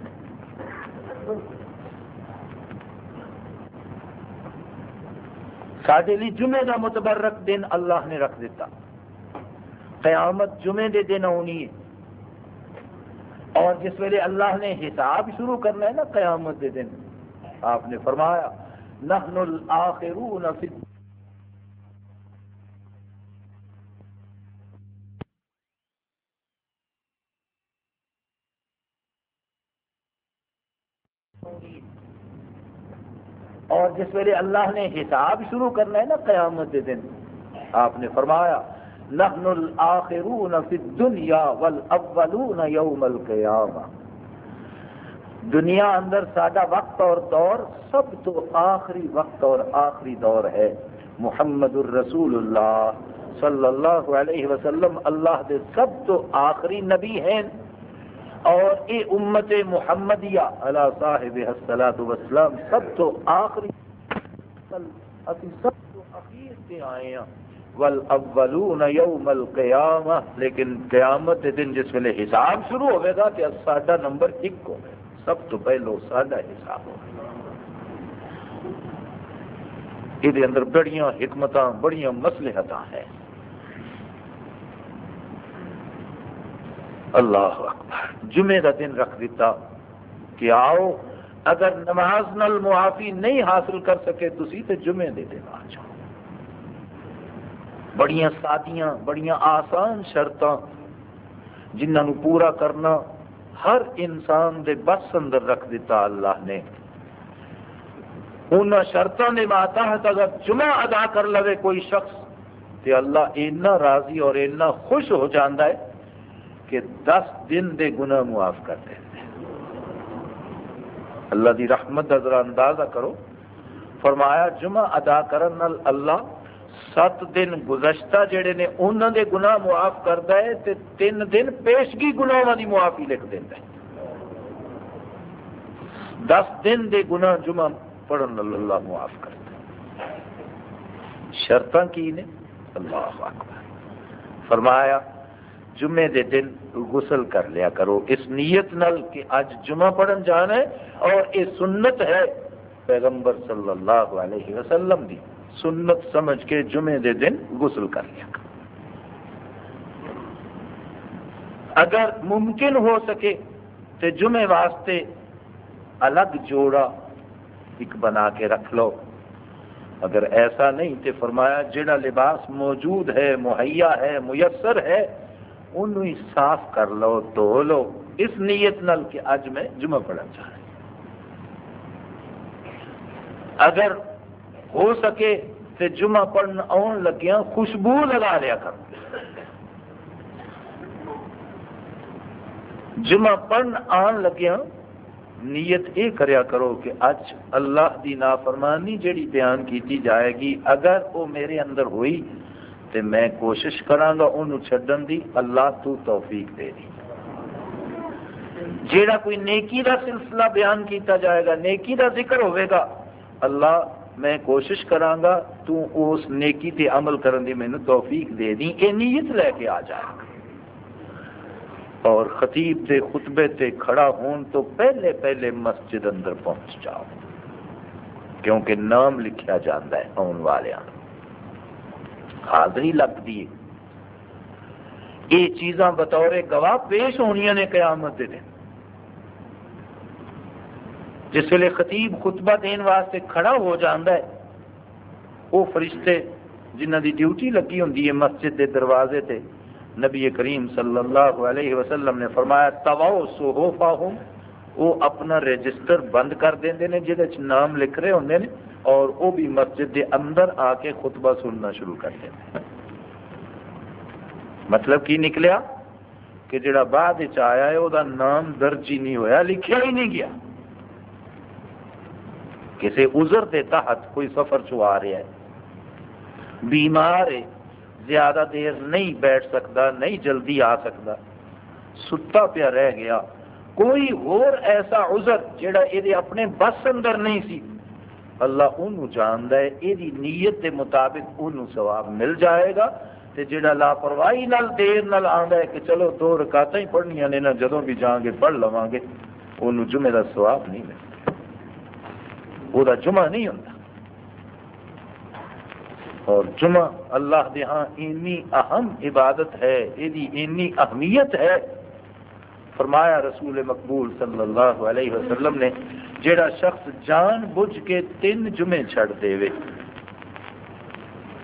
سارے لی جمعے کا متبرک دن اللہ نے رکھ دیتا۔ قیامت جمعے دے دن آنی ہے۔ اور جس ویلے اللہ نے حساب شروع کرنا ہے نا قیامت دے دن، آپ نے فرمایا، نحن الاخرون فی اور جس ویلے اللہ نے حساب شروع کرنا ہے نا قیامت دے دن، آپ نے فرمایا، نحن الاخرون فی الدنیا والاولون یوم القیامہ۔ دنیا اندر ساڈا وقت اور دور سب تو آخری وقت اور آخری دور ہے۔ محمد الرسول اللہ صلی اللہ علیہ وسلم، اللہ دے سب تو آخری نبی ہیں۔ اور اے امت محمدیہ، علی صاحب الصلاۃ والسلام، سب تو آخری اسی سب تو اخیر سے آئے ہیں۔ والاولون یوم القیامہ، لیکن قیامت دن جس ویلے حساب شروع ہوئے گا کہ ساڈا نمبر ایک ہو سب تو پہلو ساڈا حساب ہو یہ اندر بڑیاں حکمت بڑیاں مسلحت ہیں۔ اللہ اکبر۔ جمعے کا دن رکھ دیتا کہ آؤ، اگر نماز نل معافی نہیں حاصل کر سکے تھی تو جمعے دے دن آ جاؤ۔ بڑیاں سادیاں، بڑیاں آسان شرط جنہوں پورا کرنا ہر انسان دے بس اندر رکھ دیتا اللہ نے۔ ان شرطوں نے ماتحت اگر جمعہ ادا کر لے کوئی شخص تو اللہ اینا راضی اور اینا خوش ہو جاتا ہے۔ کہ دس دن دے گناہ معاف کر دیں اللہ دی رحمت کا ذرا اندازہ کرو۔ فرمایا، جمعہ ادا کرن اللہ سات دن گزشتہ جڑے نے انہوں دے گناہ معاف کرتا ہے تے تین دن پیشگی گناہ دی معافی لکھ دینا ہے۔ دس دن دے گناہ جمعہ پڑھن اللہ معاف کرتا ہے۔ شرط کی نے؟ اللہ اکبر۔ فرمایا جمعے دے دن غسل کر لیا کرو۔ اس نیت نل کہ اج جمعہ پڑھن جانا ہے اور یہ سنت ہے پیغمبر صلی اللہ علیہ وسلم دی۔ سنت سمجھ کے جمعے دے دن غسل کر لیا کرو۔ اگر ممکن ہو سکے تو جمعے واسطے الگ جوڑا ایک بنا کے رکھ لو۔ اگر ایسا نہیں تو فرمایا جڑا لباس موجود ہے، مہیا ہے، میسر ہے انہوں ہی صاف کر لو، دھو لو۔ اس نیت نل کہ اج میں جمعہ پڑھنا چاہ رہا اگر ہو سکے تو جمعہ پڑھن آن لگیا خوشبو لگا لیا کر۔ جمعہ پڑھن آن لگیا نیت یہ کریا کرو کہ اج اللہ دی نافرمانی جیڑی بیان کیتی جائے گی، اگر وہ میرے اندر ہوئی تو میں کوشش کراں گا انہوں چھڈن دی، اللہ تو توفیق دے دی۔ جیڑا کوئی نیکی دا سلسلہ بیان کیتا جائے گا، نیکی دا ذکر ہوئے گا، اللہ میں کوشش کراں گا، تو اس نیکی تے عمل کرن دی میں توفیق دے دی، یہ نیت لے کے آ جائے گا اور خطیب دے خطبے تے کھڑا ہون تو پہلے پہلے مسجد اندر پہنچ جاؤ، کیونکہ نام لکھیا جاتا ہے، آن والے حاضری لگتی ہے یہ چیزاں بطور گواہ پیش ہونی نے قیامت دے دن۔ جس ویلے خطیب خطبہ دین واسطے کھڑا ہو جاندہ ہے، وہ فرشتے جنہ دی ڈیوٹی لگی ہوں مسجد دے دروازے تے، نبی کریم صلی اللہ علیہ وسلم نے فرمایا تواؤ سوہوفا ہوں وہ اپنا رجسٹر بند کر دیں نے جہد نام لکھ رہے ہوں نے اور وہ بھی مسجد دے اندر آ کے خطبہ سننا شروع کر دیں مطلب کی نکلیا؟ کہ جڑا بعد آیا ہے وہ نام درج ہی نہیں ہویا، لکھیا ہی نہیں گیا۔ کسی عذر دے تحت کوئی سفر چو آ رہا ہے۔ بیمار ہے، زیادہ دیر نہیں بیٹھ سکتا، نہیں جلدی آ سکتا۔ ستا پیا رہ گیا۔ کوئی اور ایسا عذر جڑا یہ اپنے بس اندر نہیں سی۔ اللہ انہوں جانتا ہے یہ نیت کے مطابق انہوں ثواب مل جائے گا۔ تے جڑا لاپرواہی نال دیر نال آندا ہے کہ چلو دو رکعتیں ہی پڑھنیاں نے نا جدوں بھی جاؤں گے پڑھ لواں گے، انہوں جمعے دا ثواب نہیں ملتا وہ جمعہ نہیں ہوتا اور جمعہ اللہ دے ہاں اینی اہم عبادت ہے اینی اہمیت ہے۔ فرمایا رسول مقبول صلی اللہ علیہ وسلم نے جڑا شخص جان بجھ کے تین جمعے چھڑ دے وے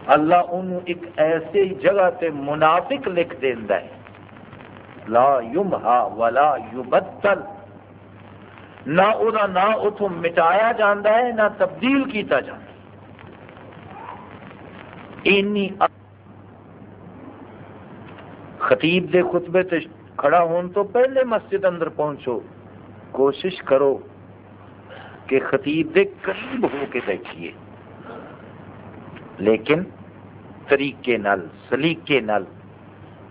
اللہ انہوں ایک ایسے جگہ تے منافق لکھ دینا ہے۔ لا یمہا ولا یبدل نہ او دا نہ اتوں مٹایا جاندہ ہے، نہ تبدیل کیتا جاندہ ہے۔ اینی خطیب دے خطبے تے کھڑا ہون تو پہلے مسجد اندر پہنچو۔ کوشش کرو۔ کہ خطیب دے قریب ہو کے دیکھیے لیکن طریقے نل سلیقے نل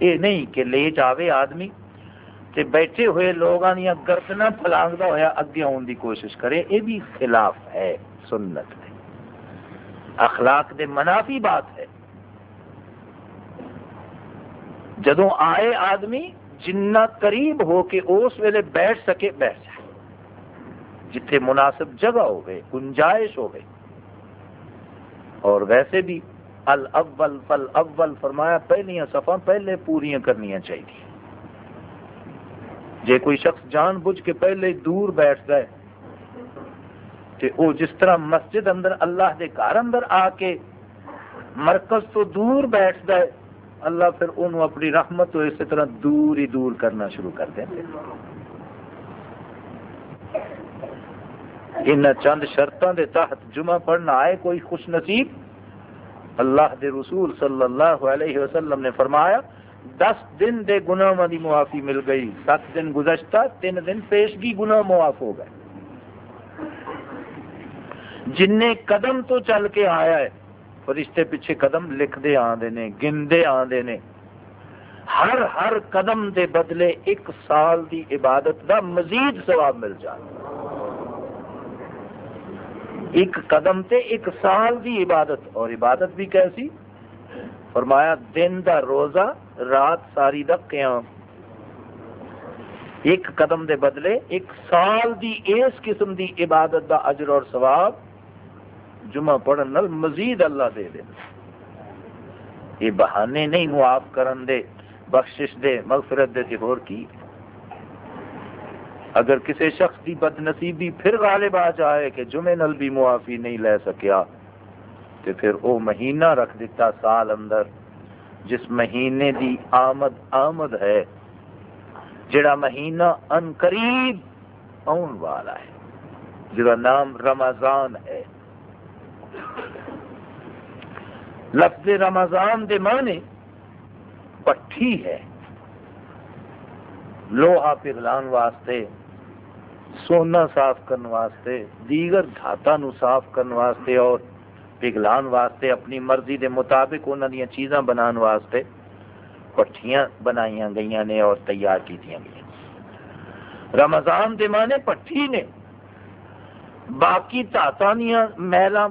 یہ نہیں کہ لے جاوے آدمی تے بیٹھے ہوئے لوگوں دیا گردنا پھلانگتا ہوا اگے آن دی کوشش کرے یہ بھی خلاف ہے سنت اخلاق دے منافی بات ہے۔ جدو آئے آدمی جنہ قریب ہو کے اس ویلے بیٹھ سکے، بیٹھ جائے۔ جتھے مناسب جگہ ہو گئے گنجائش ہو گئی اور ویسے بھی الاول فل اول فرمایا، پہلیاں صفا پہلے پوریاں کرنی چاہیے۔ جے کوئی شخص جان بوجھ کے پہلے دور بیٹھ جائے، تے او جس طرح مسجد اندر اللہ دے گھر اندر آ کے مرکز تو دور بیٹھ ہے اللہ پھر انہوں اپنی رحمت تو اسی طرح دور ہی دور کرنا شروع کر دیں ان چند شرطوں دے تحت جمعہ پڑھنا آئے کوئی خوش نصیب؟ اللہ دے رسول صلی اللہ علیہ وسلم نے فرمایا، دس دن دے گناہ دی معافی مل گئی۔ سات دن گزشتہ، تین دن پیشگی گناہ معاف ہو گئے۔ جن نے قدم تو چل کے آیا ہے، فرشتے پیچھے قدم لکھتے آدھے نے گنتے آدھے نے۔ ہر ہر قدم دے بدلے ایک سال دی عبادت دا مزید ثواب مل جائے ایک قدم تے ایک سال دی عبادت، اور عبادت بھی کیسی؟ فرمایا، دن دا روزہ، رات ساری دا قیام۔ ایک قدم دے بدلے، ایک سال دی اس قسم دی عبادت دا اجر اور ثواب جمعہ پڑھن مزید اللہ دے دے۔ یہ بہانے نہیں معاف کرن دے، بخشش دے، مغفرت دے ہور کی۔ اگر کسی شخص کی بد نصیبی پھر غالب آ جائے کہ جمعے نل بھی معافی نہیں لے سکیا، تے پھر وہ مہینہ رکھ دیتا سال اندر، جس مہینے دی آمد آمد ہے، جڑا مہینہ ان قریب آن والا ہے، جڑا نام رمضان ہے۔ لفظ رمضان دے معنی پٹھی ہے، لوہا پگلان واسطے سونا صاف کرنے واسطے، دیگر دھاتا نو صاف کرنے واسطے اور پگلان واسطے، اپنی مرضی دے مطابق انہوں دیا چیزاں بنان واسطے پٹھیاں بنائیاں گئی نے اور تیار کی گئی رمضان دے مانے پٹھی نے۔ باقی دھاتا دیا محلہ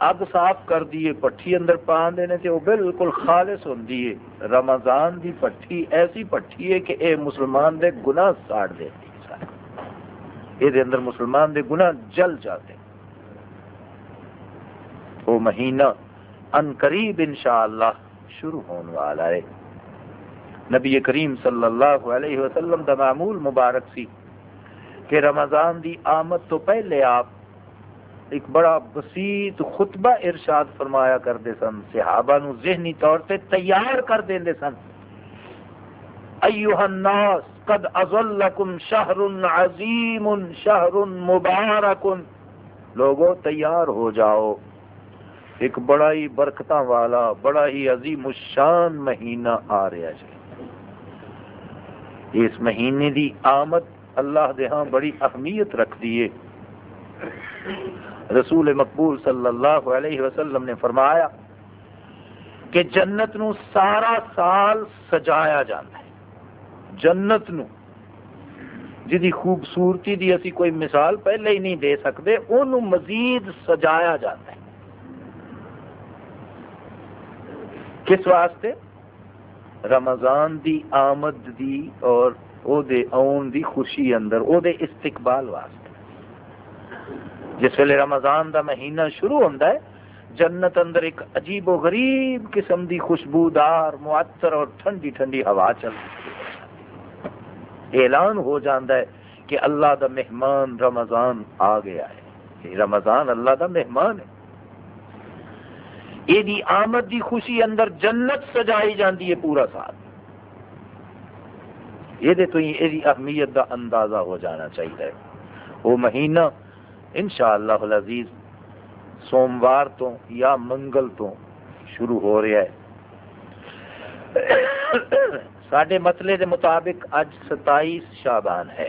اگ صاف کر دیے پٹھی اندر پا دینے تے وہ بالکل خالص ہوندی ہے رمضان دی پٹھی ایسی پٹھی ہے کہ اے مسلمان دے گناہ ساڑ دیتی یہ اندر مسلمان دے گناہ جل جاتے وہ مہینہ، ان قریب انشاءاللہ شروع ہونے والا ہے۔ نبی کریم صلی اللہ علیہ وسلم دا معمول مبارک سی کہ رمضان دی آمد تو پہلے آپ ایک بڑا بسیط خطبہ ارشاد فرمایا کرتے سن، صحابہ نو ذہنی طور سے تیار کر دیں سن۔ ایوہ الناس، قد ازلکم شہر عظیم شہر مبارک لوگو، تیار ہو جاؤ. ایک بڑا ہی برکتہ والا، بڑا ہی عظیم الشان مہینہ آ رہا ہے. اس مہینے دی آمد اللہ دے ہاں بڑی اہمیت رکھ دیے رسول مقبول صلی اللہ علیہ وسلم نے فرمایا کہ جنت نو سارا سال سجایا جاتا ہے. جنت نو۔ جی خوبصورتی دی اسی کوئی مثال پہلے ہی نہیں دے سکتے انہوں مزید سجایا جاتا ہے۔ کس واسطے؟ رمضان دی آمد دی اور او دے آن دی خوشی اندر او دے استقبال واسطے۔ جس ویلے رمضان دا مہینہ شروع ہوتا ہے، جنت اندر ایک عجیب و غریب قسم دی خوشبودار معطر اور ٹھنڈی ٹھنڈی ہوا چل اعلان ہو جاتا ہے کہ اللہ دا مہمان رمضان آ گیا ہے۔ یعنی رمضان اللہ دا مہمان ہے۔ یہ دی آمد دی خوشی اندر جنت سجائی جاتی ہے پورا سال۔ یہ تو یہ اہمیت دا اندازہ ہو جانا چاہیے۔ وہ مہینہ انشاءاللہ العزیز سوموار تو یا منگل تو شروع ہو رہا ہے۔ سڈے مسئلے کے مطابق اج ستائیس شابان ہے۔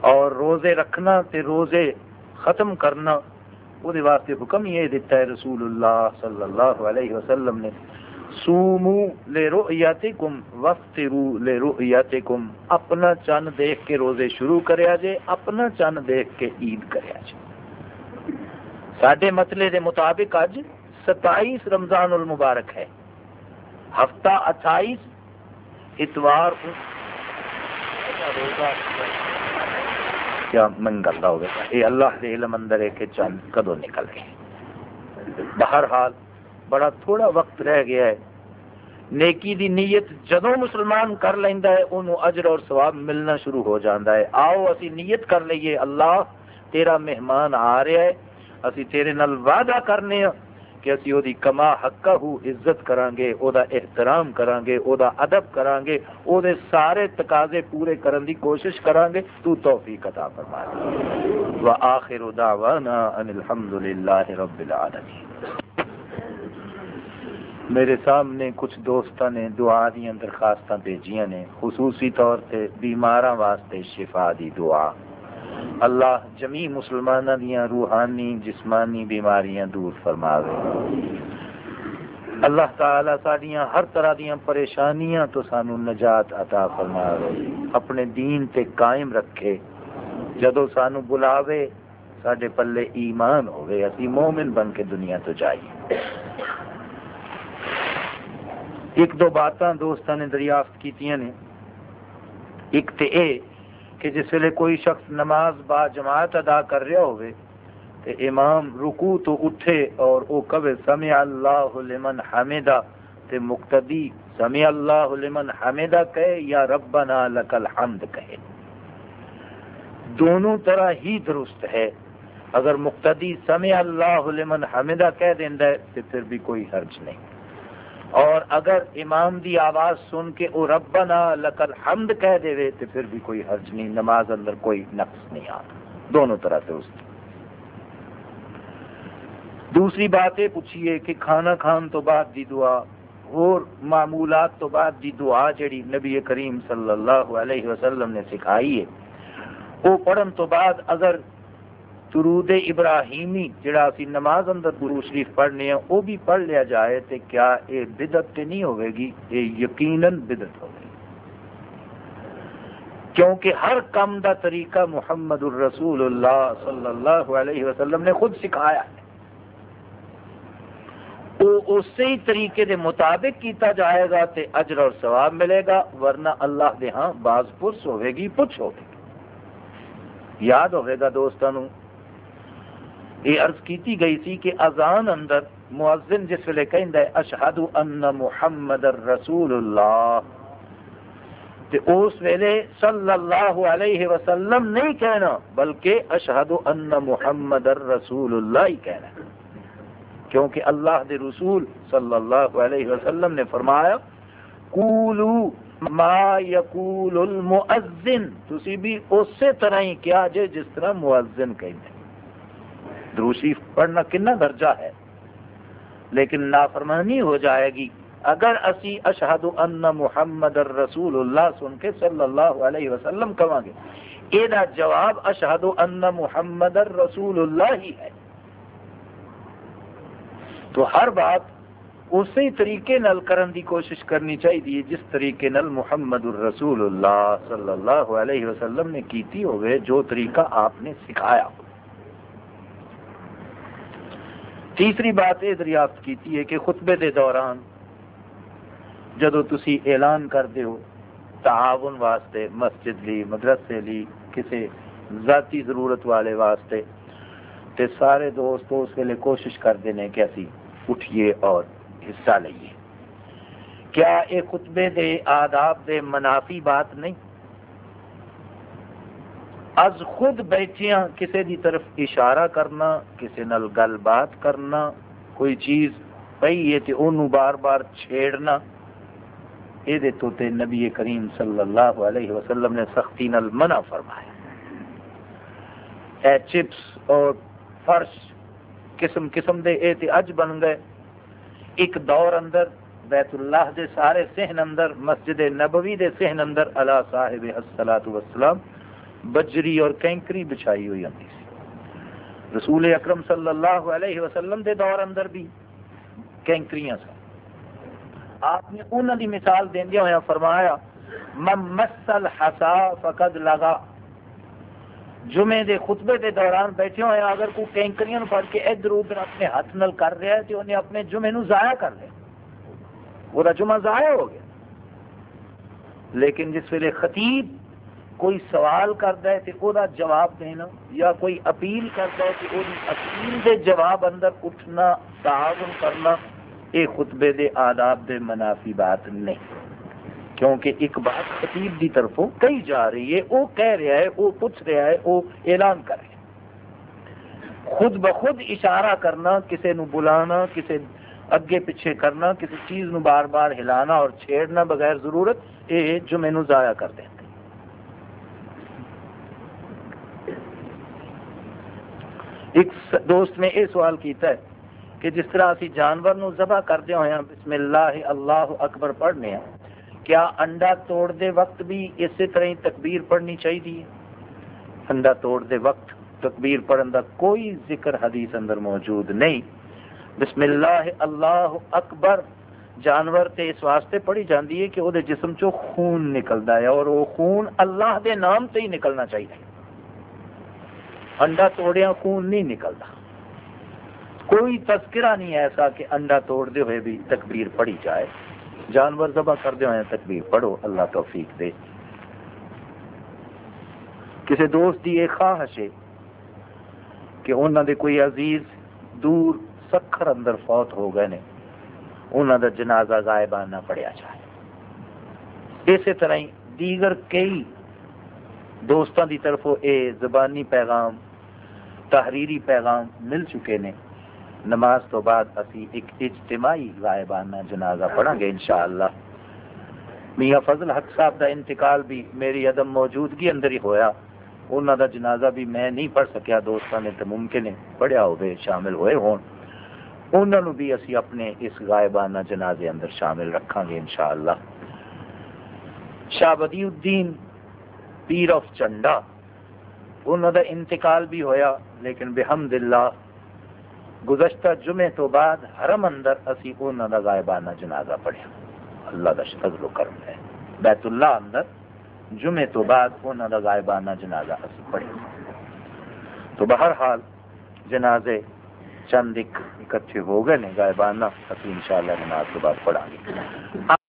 اور روزے رکھنا تے روزے ختم کرنا وہ واسطے حکم یہ دیتا ہے رسول اللہ صلی اللہ علیہ وسلم نے سومو لے رؤیاتکم وفترو لے رؤیاتکم اپنا چند دیکھ کے روزے شروع کریا جے اپنا چند دیکھ کے عید کریا جے ساڈے مسئلے دے مطابق اج ستائیس رمضان المبارک ہے۔ ہفتہ اٹھائیس اتوار کیا منگل دا ہوگا؟ یہ اللہ دے علم اندر ہے کہ چند کدو نکل گئے۔ بہرحال بڑا تھوڑا وقت رہ گیا ہے۔ نیکی دی نیت جدو مسلمان کر لینا ہے انہوں اجر اور ثواب ملنا شروع ہو جاتا ہے۔ آؤ، اسی نیت کر لئیے۔ اللہ، تیرا مہمان آ رہا ہے۔ اسی تیرے نال وعدہ کرنے ہیں۔ کہ اسی او دی کما حقہ ہو عزت کرانگے او دا احترام کرانگے او دا ادب کرانگے او دے سارے تقاضے پورے کرن دی کوشش کرانگے، تو توفیق عطا فرما دے وآخر دعوانا ان الحمدللہ رب العالمین۔ میرے سامنے کچھ دوستوں نے دعا دیا درخواست بھیجیاں نے، خصوصی طور سے بیمار واسطے شفا دی دعا۔ اللہ جمی مسلمان دیا روحانی، جسمانی بیماریاں دور فرما اللہ تعالی سڈیا ہر طرح دیا پریشانیاں تو سانو نجات عطا فرما اپنے دین تے قائم رکھے۔ جدو سانو بلاوے سڈے پلے ایمان ہوئے اسی مومن بن کے دنیا تو جائیے۔ ایک دو باتاں دوستوں نے دریافت کی نے۔ ایک تو یہ کہ جس ویلے کوئی شخص نماز با جماعت ادا کر رہا ہوئے، تے امام رکو تو اٹھے اور او کبے سمع اللہ لمن حمدہ، تے مقتدی، سمع اللہ لمن حمدہ کہے، یا ربنا لک الحمد کہے۔ دونوں طرح ہی درست ہے۔ اگر مقتدی سمع اللہ لمن حمدہ کہہ دینا ہے تو پھر بھی کوئی حرج نہیں۔ اور اگر امام دی آواز سن کے او ربنا لکل حمد کہہ دے وے تو پھر بھی کوئی حرج نہیں، نماز اندر کوئی نقص نہیں آتا۔ دونوں طرح سے اس کی۔ دوسری بات یہ پوچھیے کہ کھانا کھان تو بعد دی دعا، اور معمولات تو بعد دی دعا جڑی نبی کریم صلی اللہ علیہ وسلم نے سکھائی ہے، وہ پڑھن تو بعد اگر درود ابراہیمی جڑا اسی نماز اندر درود شریف پڑھنے ہیں، وہ بھی پڑھ لیا جائے تو کیا یہ بدت تے نہیں ہوئے گی؟ یہ یقیناً بدت ہوگی کیونکہ ہر کم دا طریقہ محمد الرسول اللہ صلی اللہ علیہ وسلم نے خود سکھایا ہے۔ وہ اسی طریقے دے مطابق کیتا جائے گا تے اجر اور ثواب ملے گا، ورنہ اللہ دے ہاں باز پرس ہوئے گی پوچھ ہوگی یاد ہوئے گا دوستانوں یہ عرض کیتی گئی سی کہ اذان اندر مؤذن جس ویلے کہندا ہے اشہد ان محمد الرسول اللہ تے اس ویلے صلی اللہ علیہ وسلم نہیں کہنا، بلکہ اشہد ان محمد الرسول اللہ ہی کہنا کیونکہ اللہ دے رسول صلی اللہ علیہ وسلم نے فرمایا، قولو ما یقول المؤذن. تسی بھی اسی طرح ہی کیا جے جس طرح مؤذن کہندے دروشی پڑھنا کنا درجہ ہے؟ لیکن نافرمانی ہو جائے گی۔ اگر اسی اشہد ان محمد الرسول اللہ سن کے صلی اللہ علیہ وسلم کہاں گے؟ یہ جواب اشہد ان محمد الرسول اللہ ہی ہے۔ تو ہر بات اسی طریقے نل کرن دی کوشش کرنی چاہیے، جس طریقے نل محمد الرسول اللہ صلی اللہ علیہ وسلم نے کیتی ہوئے جو طریقہ آپ نے سکھایا۔ ہو تیسری بات یہ دریافت کی ہے کہ خطبے دے دوران جدو تسی اعلان کرتے ہو، تعاون واسطے، مسجد لی، مدرسے لی کسی ذاتی ضرورت والے واسطے، تے سارے دوست اس ویلے کوشش کرتے ہیں کہ اسی اٹھیے اور حصہ لئیے۔ کیا یہ خطبے دے آداب دے منافی بات نہیں؟ از خود بیٹھیاں کسی دی طرف اشارہ کرنا کسی نل گل بات کرنا، کوئی چیز پئی ہے تے اونوں بار بار چھیڑنا یہ تو تے نبی کریم صلی اللہ علیہ وسلم نے سختی نل منع فرمایا۔ اے چپس اور فرش قسم قسم دے اے تے اج بن گئے۔ ایک دور اندر بیت اللہ دے سارے سہن اندر، مسجد نبوی دے سہن اندر اللہ صاحب الصلاۃ والسلام بجری اور کینکری بچھائی ہوئی آتی سی رسول اکرم صلی اللہ علیہ وسلم دے دور اندر بھی کینکریاں سن۔ آپ نے انہوں دی مثال دیندیا ہوا فرمایا مسل حسا فقد لگا جمعے دے خطبے دے دوران بیٹھے ہوئے اگر کوئی کینکریاں پڑھ کے ادھر ادھر اپنے ہاتھ نل کر رہا ہے، تو انہیں اپنے جمعے نو ضائع کر لیا وہ جمعہ ضائع ہو گیا۔ لیکن جس ویلے خطیب کوئی سوال کرتا ہے تو وہ جواب دینا، یا کوئی اپیل کرتا ہے تو وہ اپیل دے جواب اندر اٹھنا، تعاون کرنا یہ خطبے دے آداب دے منافی بات نہیں۔ کیونکہ ایک بات خطیب دی طرفوں کہی جا رہی ہے وہ کہہ رہا ہے وہ پوچھ رہا ہے وہ اعلان کر رہا ہے۔ خود بخود اشارہ کرنا کسی نو بلانا کسی اگے پیچھے کرنا کسی چیز نو بار بار ہلانا اور چھیڑنا بغیر ضرورت یہ جمعے نو ضائع کر دیں۔ ایک دوست نے یہ سوال کیتا ہے کہ جس طرح اسی جانور نو ذبح کردے ہوئے ہیں بسم اللہ اللہ اکبر پڑھنے ہیں، کیا انڈا توڑ دے وقت بھی اسی طرح ہی تکبیر پڑھنی چاہیے؟ انڈا توڑ دے وقت تکبیر پڑھن دا کوئی ذکر حدیث اندر موجود نہیں۔ بسم اللہ اللہ اکبر، جانور تے اس واسطے پڑھی جاندی ہے کہ وہ جسم چو خون نکلتا ہے اور وہ خون اللہ دے نام تے ہی نکلنا چاہیے۔ انڈا توڑیا، خون نہیں نکلتا۔ کوئی تذکرہ نہیں ایسا کہ انڈا توڑ دے ہوئے بھی تکبیر پڑھی جائے۔ جانور ذبح کر ہوئے تکبیر پڑھو، اللہ توفیق دے۔ کسی دوست کی ایک خواہش ہے کہ انہوں دے کوئی عزیز دور سکھر اندر فوت ہو گئے نے انہوں دا جنازہ غائبانہ پڑھیا جائے۔ اسی طرح ہی دیگر کئی دوستوں کی طرف اے زبانی پیغام، تحریری پیغام مل چکے نے۔ نماز تو بعد اسی ایک اجتماعی غائبانہ جنازہ پڑھیں گے انشاءاللہ۔ میاں فضل حق صاحب دا انتقال بھی میری عدم موجودگی اندر ہی ہویا۔ انہوں دا جنازہ بھی میں نہیں پڑھ سکیا دوستوں نے تو ممکن ہے پڑھیا ہوئے شامل ہوئے ہون۔ انہوں بھی اسی اپنے اس غائبانہ جنازے اندر شامل رکھاں گے انشاءاللہ۔ شاہ بدی الدین پیر آف چنڈا۔ انہوں دا انتقال بھی ہویا، لیکن بحمد اللہ، گزشتہ جمعے تو بعد حرم اندر اسی انہوں دا غائبانہ جنازہ پڑھیا۔ اللہ دا فضل و کرم ہے۔ بیت اللہ اندر جمعے تو بعد انہوں دا غائبانہ جنازہ اسی پڑھیا۔ تو بہرحال جنازے چند اکٹھے ہو گئے غائبانہ اسی انشاءاللہ نماز کے بعد پڑھا گے۔